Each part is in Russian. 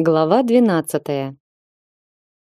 Глава 12.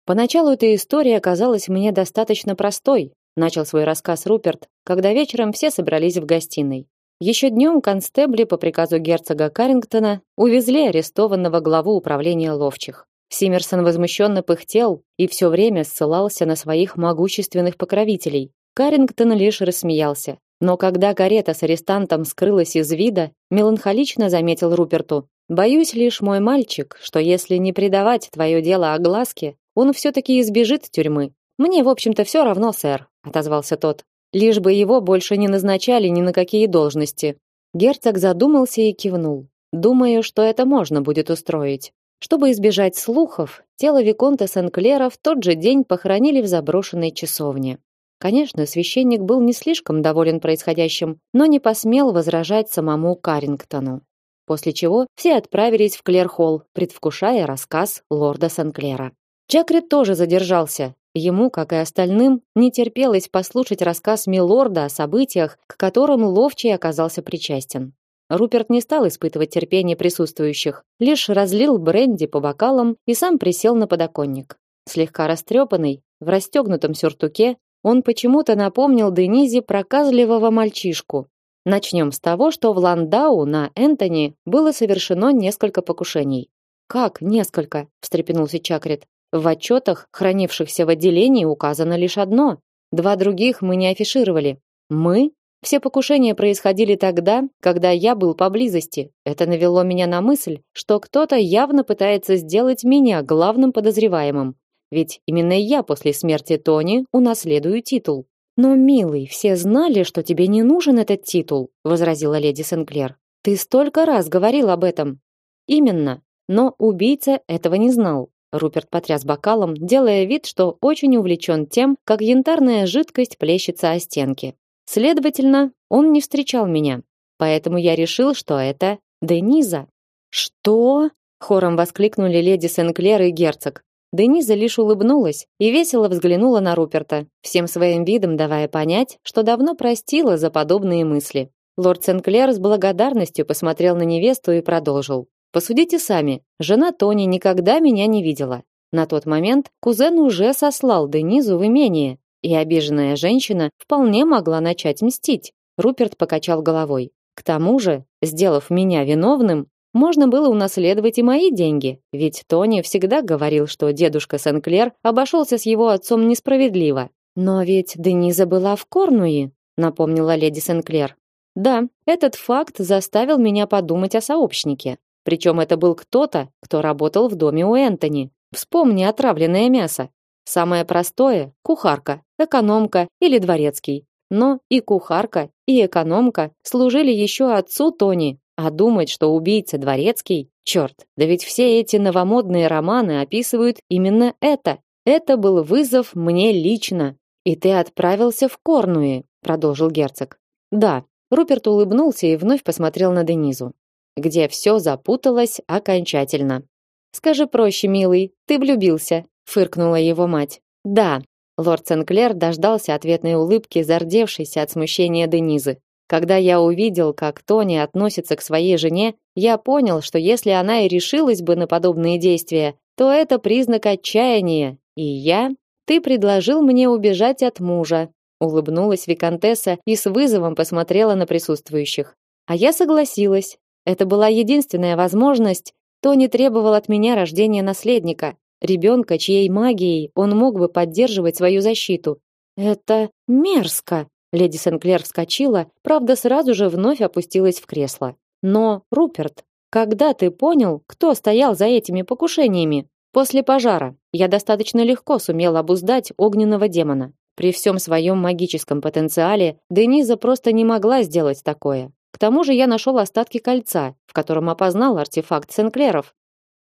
Поначалу эта история казалась мне достаточно простой, начал свой рассказ Руперт, когда вечером все собрались в гостиной. Еще днем констебли по приказу герцога Карингтона увезли арестованного главу управления ловчих. Симерсон возмущенно пыхтел и все время ссылался на своих могущественных покровителей. Карингтон лишь рассмеялся. Но когда карета с арестантом скрылась из вида, меланхолично заметил Руперту: Боюсь лишь, мой мальчик, что если не предавать твое дело огласке, он все-таки избежит тюрьмы. Мне, в общем-то, все равно, сэр, отозвался тот. Лишь бы его больше не назначали ни на какие должности. Герцог задумался и кивнул. Думаю, что это можно будет устроить. Чтобы избежать слухов, тело виконта Сенклера в тот же день похоронили в заброшенной часовне. Конечно, священник был не слишком доволен происходящим, но не посмел возражать самому Карингтону после чего все отправились в Клерхолл, предвкушая рассказ лорда Санклера. Чакрит тоже задержался. Ему, как и остальным, не терпелось послушать рассказ милорда о событиях, к которым Ловчий оказался причастен. Руперт не стал испытывать терпение присутствующих, лишь разлил бренди по бокалам и сам присел на подоконник. Слегка растрепанный, в расстегнутом сюртуке, он почему-то напомнил Денизе проказливого мальчишку, Начнем с того, что в Ландау на Энтони было совершено несколько покушений. Как несколько? встрепенулся Чакрит. В отчетах, хранившихся в отделении, указано лишь одно. Два других мы не афишировали. Мы? Все покушения происходили тогда, когда я был поблизости. Это навело меня на мысль, что кто-то явно пытается сделать меня главным подозреваемым. Ведь именно я после смерти Тони унаследую титул. Но, милый, все знали, что тебе не нужен этот титул, возразила леди Сенклер. Ты столько раз говорил об этом. Именно. Но убийца этого не знал. Руперт потряс бокалом, делая вид, что очень увлечен тем, как янтарная жидкость плещется о стенки. Следовательно, он не встречал меня. Поэтому я решил, что это Дениза. Что? хором воскликнули леди Сенклер и герцог. Дениза лишь улыбнулась и весело взглянула на Руперта, всем своим видом давая понять, что давно простила за подобные мысли. Лорд Сенклер с благодарностью посмотрел на невесту и продолжил: "Посудите сами. Жена Тони никогда меня не видела. На тот момент кузен уже сослал Денизу в имение, и обиженная женщина вполне могла начать мстить". Руперт покачал головой. К тому же, сделав меня виновным, можно было унаследовать и мои деньги, ведь Тони всегда говорил, что дедушка Сенклер обошелся с его отцом несправедливо. Но ведь Дениза была в Корнуи, напомнила леди Сенклер. Да, этот факт заставил меня подумать о сообщнике. Причем это был кто-то, кто работал в доме у Энтони. Вспомни отравленное мясо. Самое простое кухарка, экономка или дворецкий. Но и кухарка, и экономка служили еще отцу Тони, а думать, что убийца дворецкий, черт, да ведь все эти новомодные романы описывают именно это. Это был вызов мне лично. И ты отправился в Корнуи, продолжил герцог. Да, Руперт улыбнулся и вновь посмотрел на Денизу, где все запуталось окончательно. Скажи проще, милый, ты влюбился, фыркнула его мать. Да, лорд Сенклер дождался ответной улыбки, зардевшейся от смущения Денизы. Когда я увидел, как Тони относится к своей жене, я понял, что если она и решилась бы на подобные действия, то это признак отчаяния. И я, ты предложил мне убежать от мужа, улыбнулась виконтесса и с вызовом посмотрела на присутствующих. А я согласилась. Это была единственная возможность. Тони требовал от меня рождения наследника, ребенка, чьей магией он мог бы поддерживать свою защиту. Это мерзко, Леди Сенклер вскочила, правда, сразу же вновь опустилась в кресло. Но, Руперт, когда ты понял, кто стоял за этими покушениями? После пожара. Я достаточно легко сумел обуздать огненного демона. При всем своем магическом потенциале Дениза просто не могла сделать такое. К тому же я нашел остатки кольца, в котором опознал артефакт Сенклеров.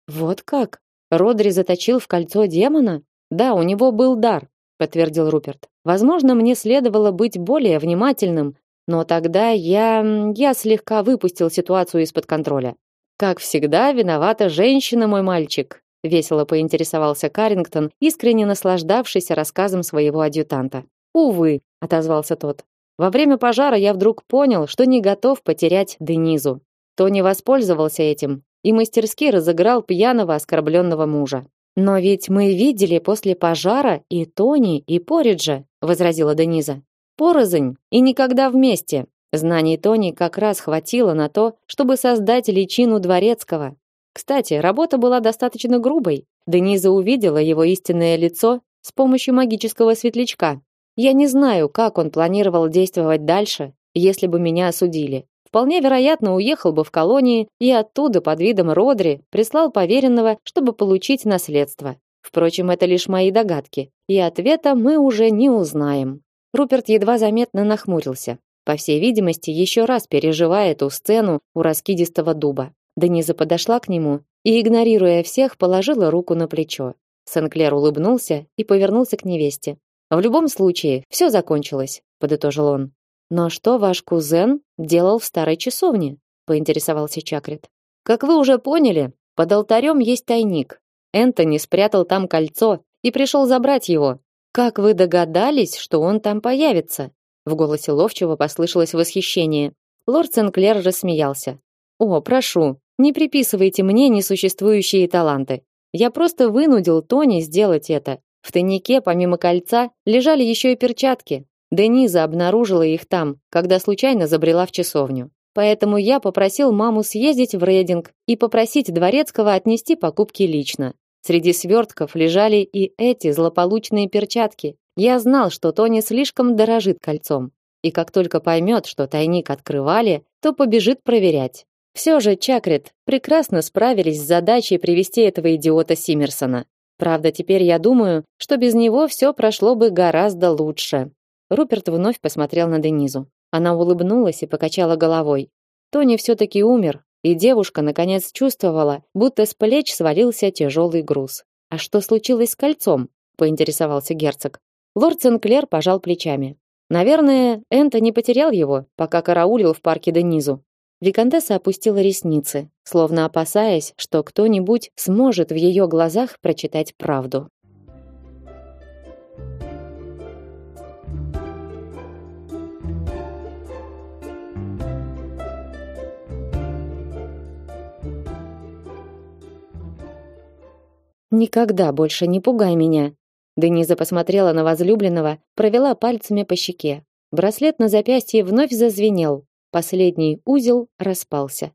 Вот как? Родри заточил в кольцо демона? Да, у него был дар, подтвердил Руперт. Возможно, мне следовало быть более внимательным, но тогда я я слегка выпустил ситуацию из-под контроля. Как всегда, виновата женщина, мой мальчик, весело поинтересовался Карингтон, искренне наслаждавшийся рассказом своего адъютанта. Увы, отозвался тот. Во время пожара я вдруг понял, что не готов потерять Денизу. Тони воспользовался этим и мастерски разыграл пьяного оскорбленного мужа. Но ведь мы видели после пожара и Тони, и Пориджа, возразила Дениза. Порознь и никогда вместе. Знаний Тони как раз хватило на то, чтобы создать личину дворецкого. Кстати, работа была достаточно грубой. Дениза увидела его истинное лицо с помощью магического светлячка. Я не знаю, как он планировал действовать дальше, если бы меня осудили. Вполне вероятно, уехал бы в колонии и оттуда под видом Родри прислал поверенного, чтобы получить наследство. Впрочем, это лишь мои догадки, и ответа мы уже не узнаем. Руперт едва заметно нахмурился. По всей видимости, еще раз переживая эту сцену у раскидистого дуба. Дениза подошла к нему и, игнорируя всех, положила руку на плечо. Сенклер улыбнулся и повернулся к невесте. В любом случае, все закончилось, подытожил он. Но что ваш кузен делал в старой часовне? поинтересовался Чакрит. Как вы уже поняли, под алтарем есть тайник. Энтони спрятал там кольцо и пришел забрать его. Как вы догадались, что он там появится? В голосе Ловчего послышалось восхищение. Лорд Сенклер рассмеялся. О, прошу, не приписывайте мне несуществующие таланты. Я просто вынудил Тони сделать это. В тайнике, помимо кольца, лежали еще и перчатки. Дениза обнаружила их там, когда случайно забрела в часовню. Поэтому я попросил маму съездить в Рейдинг и попросить дворецкого отнести покупки лично. Среди свертков лежали и эти злополучные перчатки. Я знал, что Тони слишком дорожит кольцом, и как только поймет, что тайник открывали, то побежит проверять. Все же Чакрит прекрасно справились с задачей привести этого идиота Симмерсона. Правда, теперь я думаю, что без него все прошло бы гораздо лучше. Руперт вновь посмотрел на Денизу. Она улыбнулась и покачала головой. Тони все-таки умер, и девушка наконец чувствовала, будто с плеч свалился тяжелый груз. А что случилось с кольцом? поинтересовался герцог. Лорд Сенклер пожал плечами. Наверное, Энтони потерял его, пока караулил в парке Денизу. Викантесса опустила ресницы, словно опасаясь, что кто-нибудь сможет в ее глазах прочитать правду. Никогда больше не пугай меня. Дениза посмотрела на возлюбленного, провела пальцами по щеке. Браслет на запястье вновь зазвенел. Последний узел распался.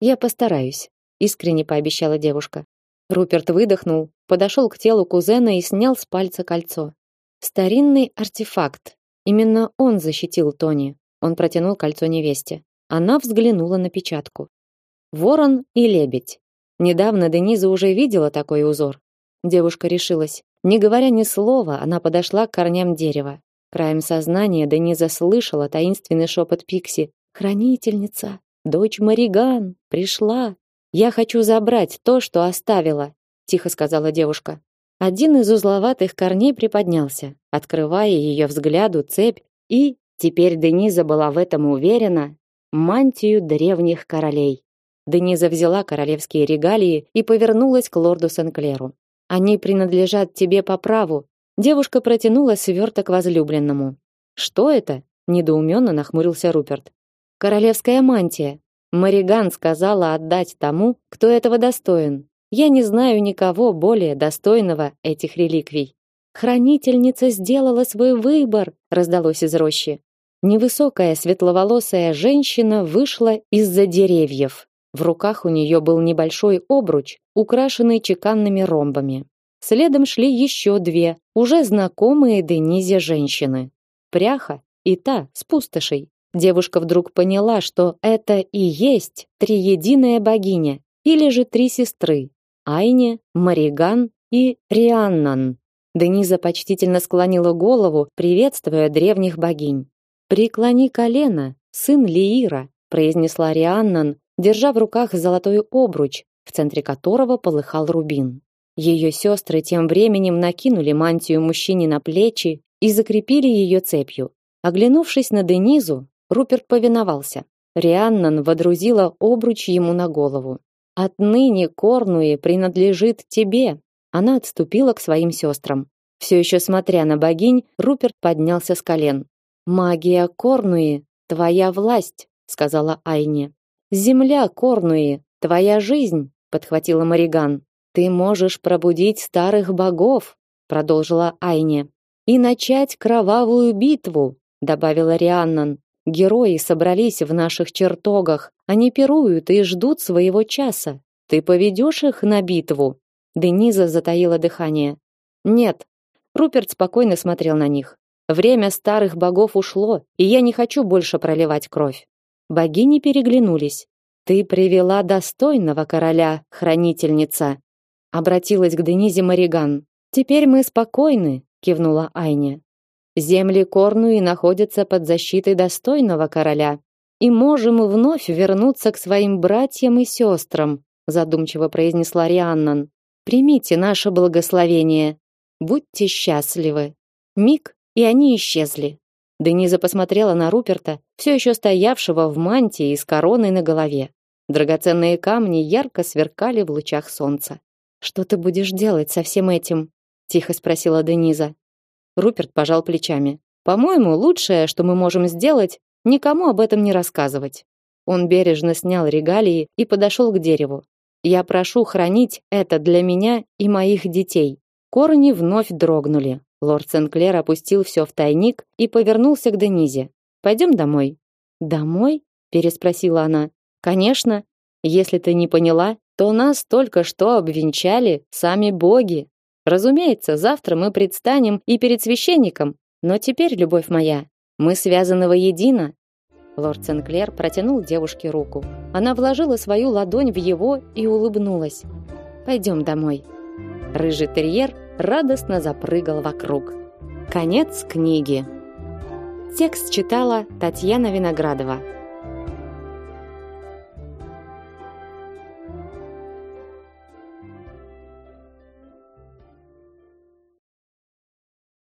Я постараюсь, искренне пообещала девушка. Руперт выдохнул, подошел к телу кузена и снял с пальца кольцо. Старинный артефакт. Именно он защитил Тони. Он протянул кольцо невесте. Она взглянула на печатку. Ворон и лебедь. Недавно Дениза уже видела такой узор. Девушка решилась. Не говоря ни слова, она подошла к корням дерева. Краем сознания Дениза слышала таинственный шепот Пикси. «Хранительница, дочь Мариган, пришла. Я хочу забрать то, что оставила», тихо сказала девушка. Один из узловатых корней приподнялся, открывая ее взгляду цепь, и, теперь Дениза была в этом уверена, мантию древних королей. Дениза взяла королевские регалии и повернулась к лорду Сенклеру. Они принадлежат тебе по праву. Девушка протянула сверток возлюбленному. Что это? недоуменно нахмурился Руперт. Королевская мантия. Мариган сказала отдать тому, кто этого достоин. Я не знаю никого более достойного этих реликвий. Хранительница сделала свой выбор, раздалось из рощи. Невысокая светловолосая женщина вышла из-за деревьев. В руках у нее был небольшой обруч, украшенный чеканными ромбами. Следом шли еще две, уже знакомые Денизе женщины. Пряха и та с пустошей. Девушка вдруг поняла, что это и есть триединая богиня, или же три сестры: Айне, Мариган и Рианнан. Дениза почтительно склонила голову, приветствуя древних богинь. «Преклони колено, сын Лиира», произнесла Рианнан, держа в руках золотой обруч, в центре которого полыхал рубин. Ее сестры тем временем накинули мантию мужчине на плечи и закрепили ее цепью. Оглянувшись на Денизу, Руперт повиновался. Рианнан водрузила обруч ему на голову. Отныне Корнуи принадлежит тебе. Она отступила к своим сестрам. Все еще смотря на богинь, Руперт поднялся с колен. Магия Корнуи, твоя власть, сказала Айне. Земля Корнуи, Твоя жизнь, подхватила Мариган. Ты можешь пробудить старых богов, продолжила Айне. И начать кровавую битву, добавила Рианнан. Герои собрались в наших чертогах, они пируют и ждут своего часа. Ты поведешь их на битву? Дениза затаила дыхание. Нет. Руперт спокойно смотрел на них. Время старых богов ушло, и я не хочу больше проливать кровь. Богини переглянулись. Ты привела достойного короля, хранительница, обратилась к Денизе Мариган. Теперь мы спокойны, кивнула Айне. Земли Корнуи находятся под защитой достойного короля, и можем вновь вернуться к своим братьям и сестрам, задумчиво произнесла Рианнан. Примите наше благословение. Будьте счастливы. Миг, и они исчезли. Дениза посмотрела на Руперта, все еще стоявшего в мантии с короной на голове. Драгоценные камни ярко сверкали в лучах солнца. Что ты будешь делать со всем этим? тихо спросила Дениза. Руперт пожал плечами. По-моему, лучшее, что мы можем сделать, никому об этом не рассказывать. Он бережно снял регалии и подошел к дереву. Я прошу хранить это для меня и моих детей. Корни вновь дрогнули. Лорд Сенклер опустил все в тайник и повернулся к Денизе. Пойдем домой. Домой? переспросила она. Конечно. Если ты не поняла, то нас только что обвенчали сами боги. Разумеется, завтра мы предстанем и перед священником, но теперь, любовь моя, мы связаны воедино. Лорд Сенклер протянул девушке руку. Она вложила свою ладонь в его и улыбнулась. Пойдем домой. Рыжий терьер радостно запрыгал вокруг. Конец книги. Текст читала Татьяна Виноградова.